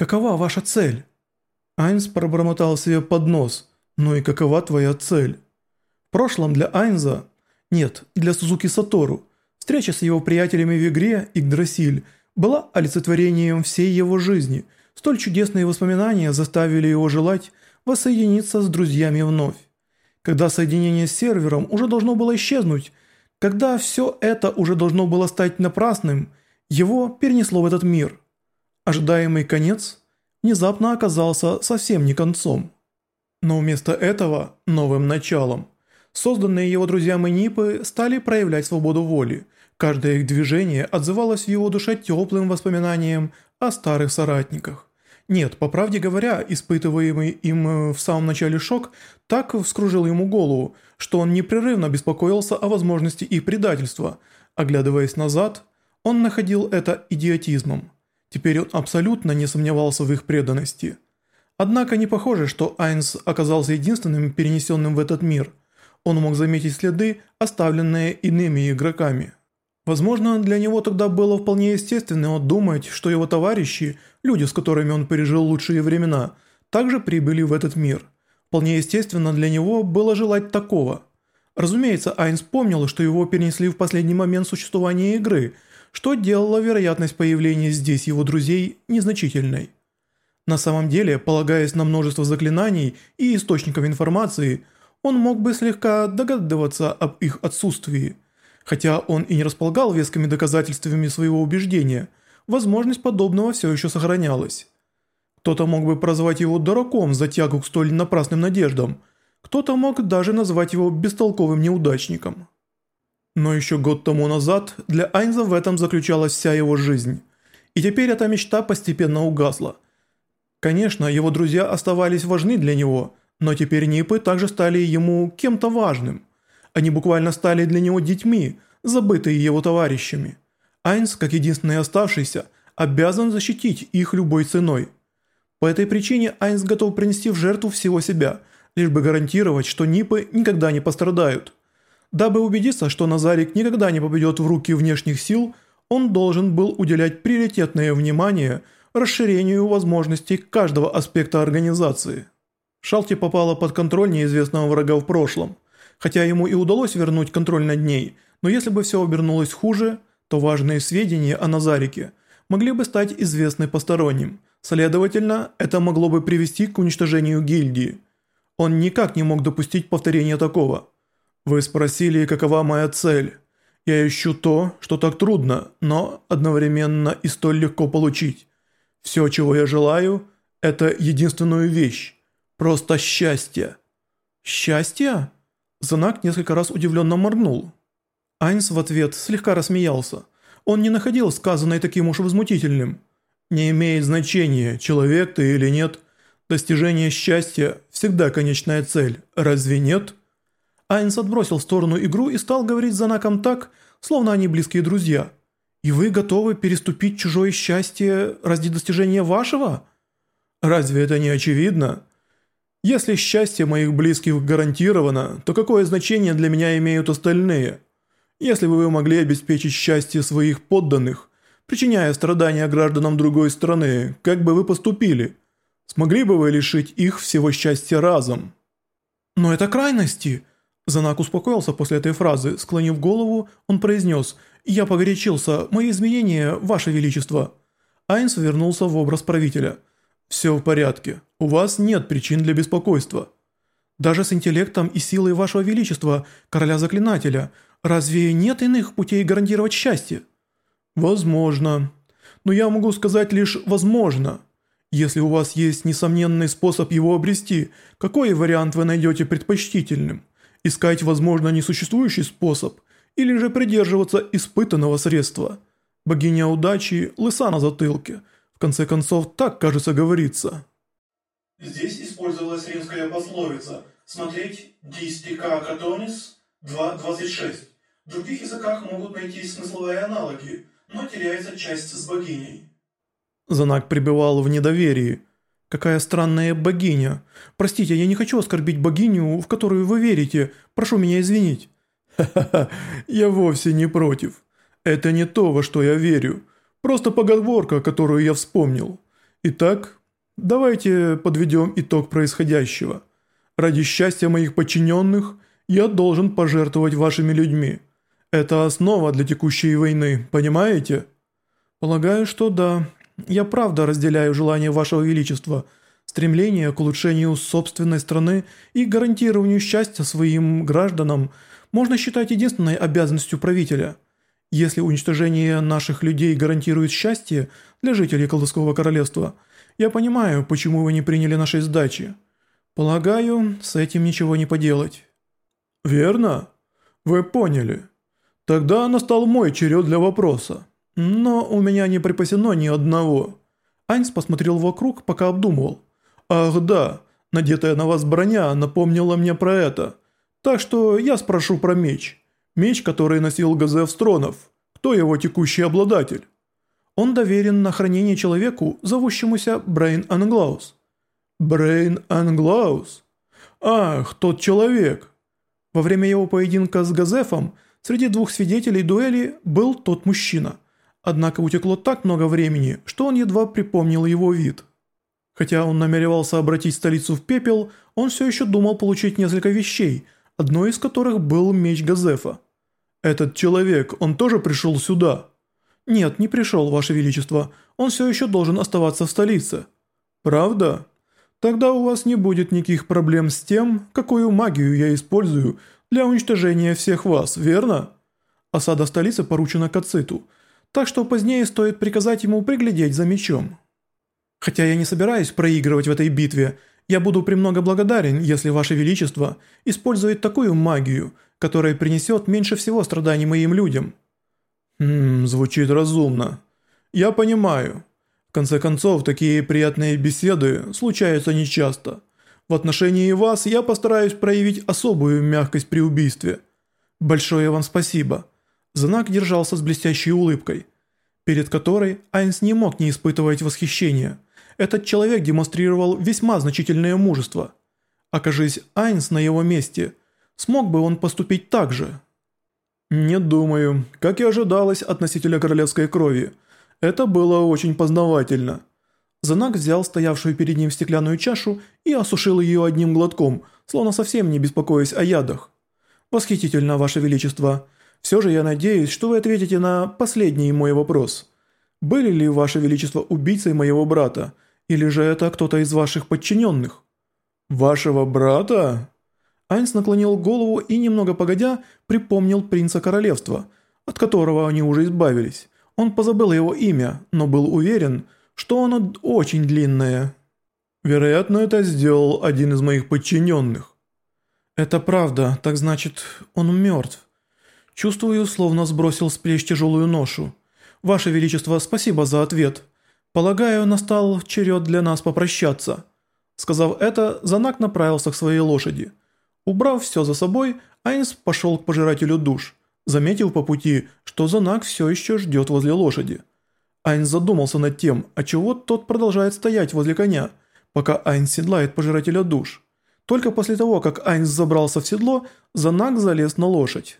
какова ваша цель?» Айнс пробормотал себе под нос. «Ну и какова твоя цель?» В прошлом для Айнза, нет, для Сузуки Сатору, встреча с его приятелями в игре Игдрасиль была олицетворением всей его жизни. Столь чудесные воспоминания заставили его желать воссоединиться с друзьями вновь. Когда соединение с сервером уже должно было исчезнуть, когда все это уже должно было стать напрасным, его перенесло в этот мир. Ожидаемый конец внезапно оказался совсем не концом. Но вместо этого новым началом. Созданные его друзьями Нипы стали проявлять свободу воли. Каждое их движение отзывалось в его душе теплым воспоминанием о старых соратниках. Нет, по правде говоря, испытываемый им э, в самом начале шок так вскружил ему голову, что он непрерывно беспокоился о возможности их предательства. Оглядываясь назад, он находил это идиотизмом. Теперь он абсолютно не сомневался в их преданности. Однако не похоже, что Айнс оказался единственным перенесенным в этот мир. Он мог заметить следы, оставленные иными игроками. Возможно, для него тогда было вполне естественно думать, что его товарищи, люди, с которыми он пережил лучшие времена, также прибыли в этот мир. Вполне естественно для него было желать такого. Разумеется, Айнс помнил, что его перенесли в последний момент существования игры, что делало вероятность появления здесь его друзей незначительной. На самом деле, полагаясь на множество заклинаний и источников информации, он мог бы слегка догадываться об их отсутствии – Хотя он и не располагал вескими доказательствами своего убеждения, возможность подобного все еще сохранялась. Кто-то мог бы прозвать его дураком за тягу к столь напрасным надеждам, кто-то мог даже назвать его бестолковым неудачником. Но еще год тому назад для Айнза в этом заключалась вся его жизнь. И теперь эта мечта постепенно угасла. Конечно, его друзья оставались важны для него, но теперь Нипы также стали ему кем-то важным – они буквально стали для него детьми, забытые его товарищами. Айнс, как единственный оставшийся, обязан защитить их любой ценой. По этой причине Айнс готов принести в жертву всего себя, лишь бы гарантировать, что Нипы никогда не пострадают. Дабы убедиться, что Назарик никогда не попадет в руки внешних сил, он должен был уделять приоритетное внимание расширению возможностей каждого аспекта организации. Шалти попала под контроль неизвестного врага в прошлом – Хотя ему и удалось вернуть контроль над ней, но если бы все обернулось хуже, то важные сведения о Назарике могли бы стать известны посторонним. Следовательно, это могло бы привести к уничтожению гильдии. Он никак не мог допустить повторения такого. «Вы спросили, какова моя цель?» «Я ищу то, что так трудно, но одновременно и столь легко получить. Все, чего я желаю, это единственную вещь. Просто счастье». «Счастье?» Занак несколько раз удивленно моргнул. Айнс в ответ слегка рассмеялся. Он не находил сказанное таким уж возмутительным. «Не имеет значения, человек ты или нет. Достижение счастья – всегда конечная цель, разве нет?» Айнс отбросил в сторону игру и стал говорить с Занаком так, словно они близкие друзья. «И вы готовы переступить чужое счастье ради достижения вашего?» «Разве это не очевидно?» Если счастье моих близких гарантировано, то какое значение для меня имеют остальные? Если бы вы могли обеспечить счастье своих подданных, причиняя страдания гражданам другой страны, как бы вы поступили? Смогли бы вы лишить их всего счастья разом? Но это крайности. Занак успокоился после этой фразы, склонив голову, он произнес «Я погорячился, мои изменения, Ваше Величество». Айнс вернулся в образ правителя – «Все в порядке. У вас нет причин для беспокойства. Даже с интеллектом и силой вашего величества, короля заклинателя, разве нет иных путей гарантировать счастье?» «Возможно. Но я могу сказать лишь «возможно». Если у вас есть несомненный способ его обрести, какой вариант вы найдете предпочтительным? Искать, возможно, несуществующий способ или же придерживаться испытанного средства? Богиня удачи лыса на затылке – конце концов, так, кажется, говорится. Здесь использовалась римская пословица «Смотреть «Дистика катонис» 2.26». В других языках могут найти смысловые аналоги, но теряется часть с богиней. Занак пребывал в недоверии. «Какая странная богиня. Простите, я не хочу оскорбить богиню, в которую вы верите. Прошу меня извинить». «Ха-ха-ха, я вовсе не против. Это не то, во что я верю. Просто поговорка, которую я вспомнил. Итак, давайте подведем итог происходящего. Ради счастья моих подчиненных я должен пожертвовать вашими людьми. Это основа для текущей войны, понимаете? Полагаю, что да. Я правда разделяю желание вашего величества, стремление к улучшению собственной страны и гарантированию счастья своим гражданам можно считать единственной обязанностью правителя. Если уничтожение наших людей гарантирует счастье для жителей Колдовского королевства, я понимаю, почему вы не приняли нашей сдачи. Полагаю, с этим ничего не поделать. Верно? Вы поняли. Тогда настал мой черед для вопроса. Но у меня не припасено ни одного. Айнс посмотрел вокруг, пока обдумывал. Ах да, надетая на вас броня напомнила мне про это. Так что я спрошу про меч. Меч, который носил Газев Стронов. Кто его текущий обладатель? Он доверен на хранение человеку, зовущемуся Брейн Англаус. Брейн Англаус? Ах, тот человек. Во время его поединка с Газефом среди двух свидетелей дуэли был тот мужчина. Однако утекло так много времени, что он едва припомнил его вид. Хотя он намеревался обратить столицу в пепел, он все еще думал получить несколько вещей, одной из которых был меч Газефа. «Этот человек, он тоже пришел сюда?» «Нет, не пришел, Ваше Величество. Он все еще должен оставаться в столице». «Правда? Тогда у вас не будет никаких проблем с тем, какую магию я использую для уничтожения всех вас, верно?» Осада столицы поручена Кациту, так что позднее стоит приказать ему приглядеть за мечом. Хотя я не собираюсь проигрывать в этой битве, я буду премного благодарен, если Ваше Величество использует такую магию, которая принесет меньше всего страданий моим людям». «Хм, звучит разумно. Я понимаю. В конце концов, такие приятные беседы случаются нечасто. В отношении вас я постараюсь проявить особую мягкость при убийстве. Большое вам спасибо». Знак держался с блестящей улыбкой, перед которой Айнс не мог не испытывать восхищения – этот человек демонстрировал весьма значительное мужество. Окажись Айнс на его месте, смог бы он поступить так же? Не думаю, как и ожидалось относителя королевской крови. Это было очень познавательно. Занак взял стоявшую перед ним стеклянную чашу и осушил ее одним глотком, словно совсем не беспокоясь о ядах. «Восхитительно, Ваше Величество. Все же я надеюсь, что вы ответите на последний мой вопрос. Были ли Ваше Величество убийцей моего брата?» Или же это кто-то из ваших подчиненных?» «Вашего брата?» Айнс наклонил голову и, немного погодя, припомнил принца королевства, от которого они уже избавились. Он позабыл его имя, но был уверен, что оно очень длинное. «Вероятно, это сделал один из моих подчиненных». «Это правда, так значит, он мертв. Чувствую, словно сбросил с плеч тяжелую ношу. Ваше Величество, спасибо за ответ». «Полагаю, настал черед для нас попрощаться». Сказав это, Занак направился к своей лошади. Убрав все за собой, Айнс пошел к пожирателю душ, заметив по пути, что Занак все еще ждет возле лошади. Айнс задумался над тем, отчего тот продолжает стоять возле коня, пока Айнс седлает пожирателя душ. Только после того, как Айнс забрался в седло, Занак залез на лошадь.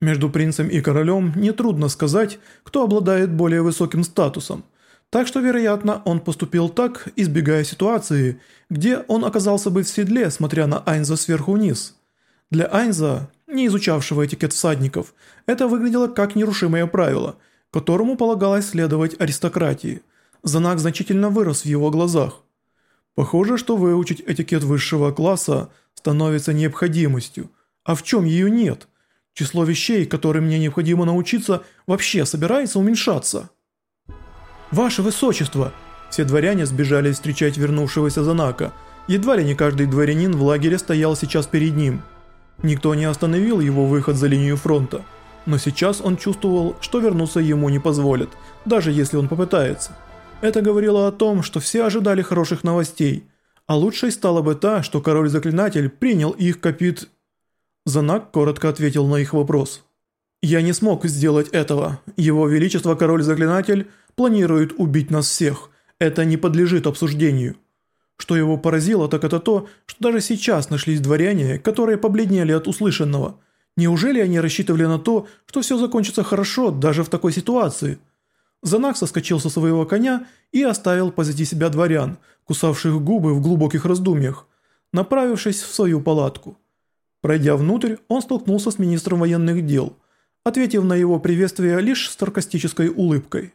Между принцем и королем нетрудно сказать, кто обладает более высоким статусом – так что, вероятно, он поступил так, избегая ситуации, где он оказался бы в седле, смотря на Айнза сверху вниз. Для Айнза, не изучавшего этикет всадников, это выглядело как нерушимое правило, которому полагалось следовать аристократии. Знак значительно вырос в его глазах. Похоже, что выучить этикет высшего класса становится необходимостью. А в чем ее нет? Число вещей, которым мне необходимо научиться, вообще собирается уменьшаться. «Ваше Высочество!» Все дворяне сбежали встречать вернувшегося Занака. Едва ли не каждый дворянин в лагере стоял сейчас перед ним. Никто не остановил его выход за линию фронта. Но сейчас он чувствовал, что вернуться ему не позволят, даже если он попытается. Это говорило о том, что все ожидали хороших новостей. А лучшей стала бы та, что король-заклинатель принял их капит... Занак коротко ответил на их вопрос. «Я не смог сделать этого. Его Величество Король-Заклинатель планирует убить нас всех. Это не подлежит обсуждению. Что его поразило, так это то, что даже сейчас нашлись дворяне, которые побледнели от услышанного. Неужели они рассчитывали на то, что все закончится хорошо даже в такой ситуации? Занак соскочил со своего коня и оставил позади себя дворян, кусавших губы в глубоких раздумьях, направившись в свою палатку. Пройдя внутрь, он столкнулся с министром военных дел, ответив на его приветствие лишь саркастической улыбкой.